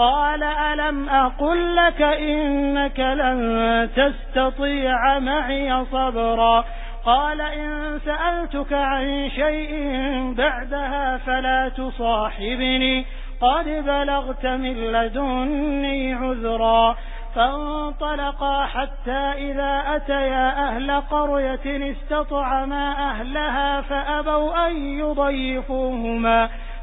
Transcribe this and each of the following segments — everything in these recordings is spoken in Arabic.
قال ألم أقل لك إنك لن تستطيع معي صبرا قال إن سألتك عن شيء بعدها فلا تصاحبني قد بلغت من لدني عذرا فانطلقا حتى إذا أتيا أهل قرية استطعما أهلها فأبوا أن يضيفوهما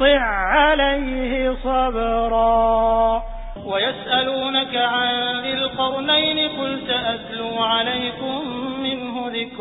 تسطع عليه صبرا. ويسألونك عن ذي القرنين